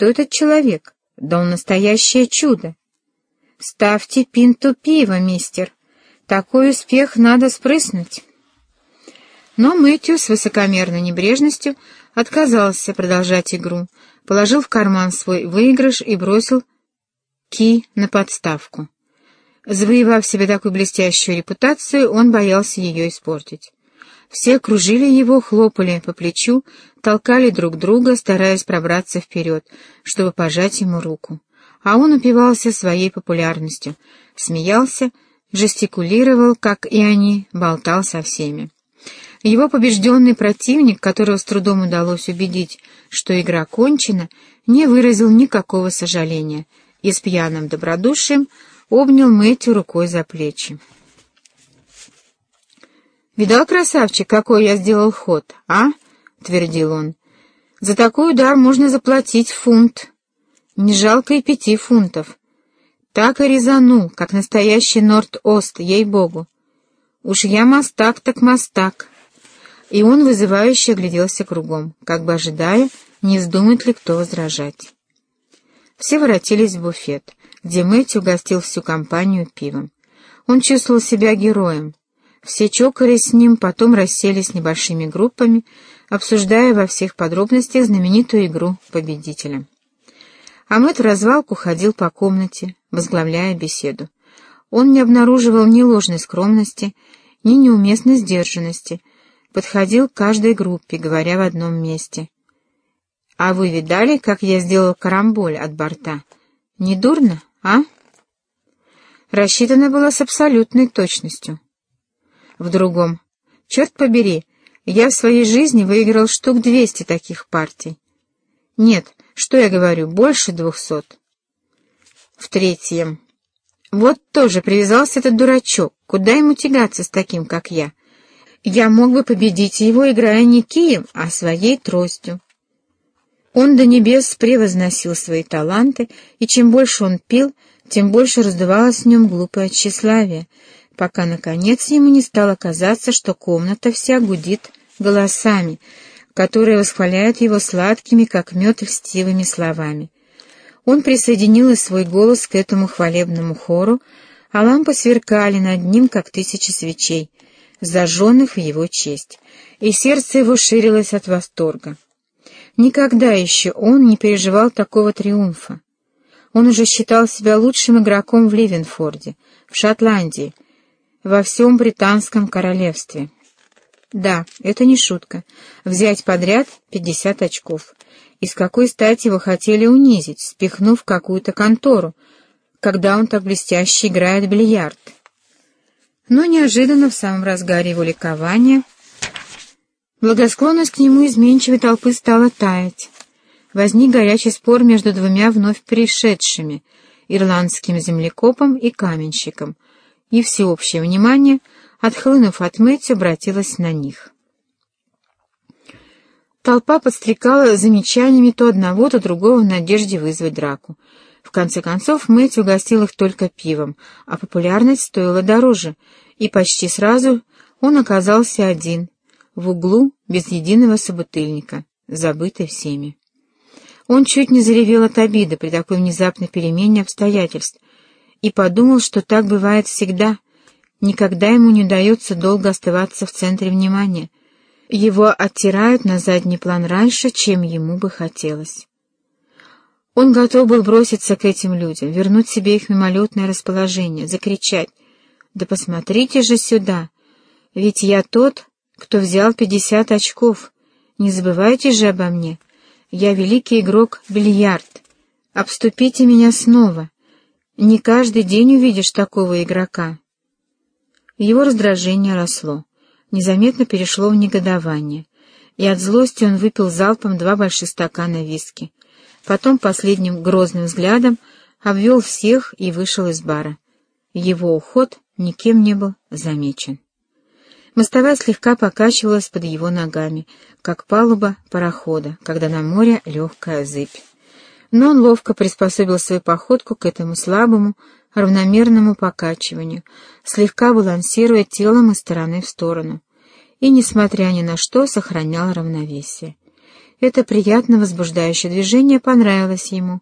кто этот человек? Да он настоящее чудо! Ставьте пинту пива, мистер. Такой успех надо спрыснуть. Но Мэтью с высокомерной небрежностью отказался продолжать игру, положил в карман свой выигрыш и бросил ки на подставку. Завоевав себе такую блестящую репутацию, он боялся ее испортить. Все окружили его, хлопали по плечу, толкали друг друга, стараясь пробраться вперед, чтобы пожать ему руку. А он упивался своей популярностью, смеялся, жестикулировал, как и они, болтал со всеми. Его побежденный противник, которого с трудом удалось убедить, что игра кончена, не выразил никакого сожаления и с пьяным добродушием обнял Мэтью рукой за плечи. «Видал, красавчик, какой я сделал ход, а?» — твердил он. «За такой удар можно заплатить фунт. Не жалко и пяти фунтов. Так и резанул, как настоящий Норд-Ост, ей-богу. Уж я мастак так мастак». И он вызывающе огляделся кругом, как бы ожидая, не вздумает ли кто возражать. Все воротились в буфет, где Мэтью угостил всю компанию пивом. Он чувствовал себя героем, все чокались с ним, потом расселись небольшими группами, обсуждая во всех подробностях знаменитую игру победителя. А Мэтт в развалку ходил по комнате, возглавляя беседу. Он не обнаруживал ни ложной скромности, ни неуместной сдержанности, подходил к каждой группе, говоря в одном месте. «А вы видали, как я сделал карамболь от борта? Не дурно, а?» Рассчитано было с абсолютной точностью в другом. Черт побери, я в своей жизни выиграл штук двести таких партий. Нет, что я говорю, больше двухсот. В третьем. Вот тоже привязался этот дурачок. Куда ему тягаться с таким, как я? Я мог бы победить его, играя не кием, а своей тростью. Он до небес превозносил свои таланты, и чем больше он пил, тем больше раздувалось в нем глупое тщеславие — пока, наконец, ему не стало казаться, что комната вся гудит голосами, которые восхваляют его сладкими, как мед, льстивыми словами. Он присоединил и свой голос к этому хвалебному хору, а лампы сверкали над ним, как тысячи свечей, зажженных в его честь, и сердце его ширилось от восторга. Никогда еще он не переживал такого триумфа. Он уже считал себя лучшим игроком в Ливенфорде, в Шотландии, во всем британском королевстве. Да, это не шутка. Взять подряд пятьдесят очков. И с какой стати его хотели унизить, спихнув какую-то контору, когда он так блестяще играет в бильярд? Но неожиданно в самом разгаре его ликования благосклонность к нему изменчивой толпы стала таять. Возник горячий спор между двумя вновь пришедшими — ирландским землекопом и каменщиком — и всеобщее внимание, отхлынув от Мэтью, обратилось на них. Толпа подстрекала замечаниями то одного, то другого в надежде вызвать драку. В конце концов, Мэтью угостил их только пивом, а популярность стоила дороже, и почти сразу он оказался один, в углу, без единого собутыльника, забытый всеми. Он чуть не заревел от обиды при такой внезапной перемене обстоятельств, и подумал, что так бывает всегда. Никогда ему не удается долго оставаться в центре внимания. Его оттирают на задний план раньше, чем ему бы хотелось. Он готов был броситься к этим людям, вернуть себе их мимолетное расположение, закричать «Да посмотрите же сюда! Ведь я тот, кто взял пятьдесят очков. Не забывайте же обо мне. Я великий игрок бильярд. Обступите меня снова. Не каждый день увидишь такого игрока. Его раздражение росло, незаметно перешло в негодование, и от злости он выпил залпом два больших стакана виски. Потом последним грозным взглядом обвел всех и вышел из бара. Его уход никем не был замечен. Мостовая слегка покачивалась под его ногами, как палуба парохода, когда на море легкая зыбь но он ловко приспособил свою походку к этому слабому, равномерному покачиванию, слегка балансируя телом из стороны в сторону, и, несмотря ни на что, сохранял равновесие. Это приятно возбуждающее движение понравилось ему,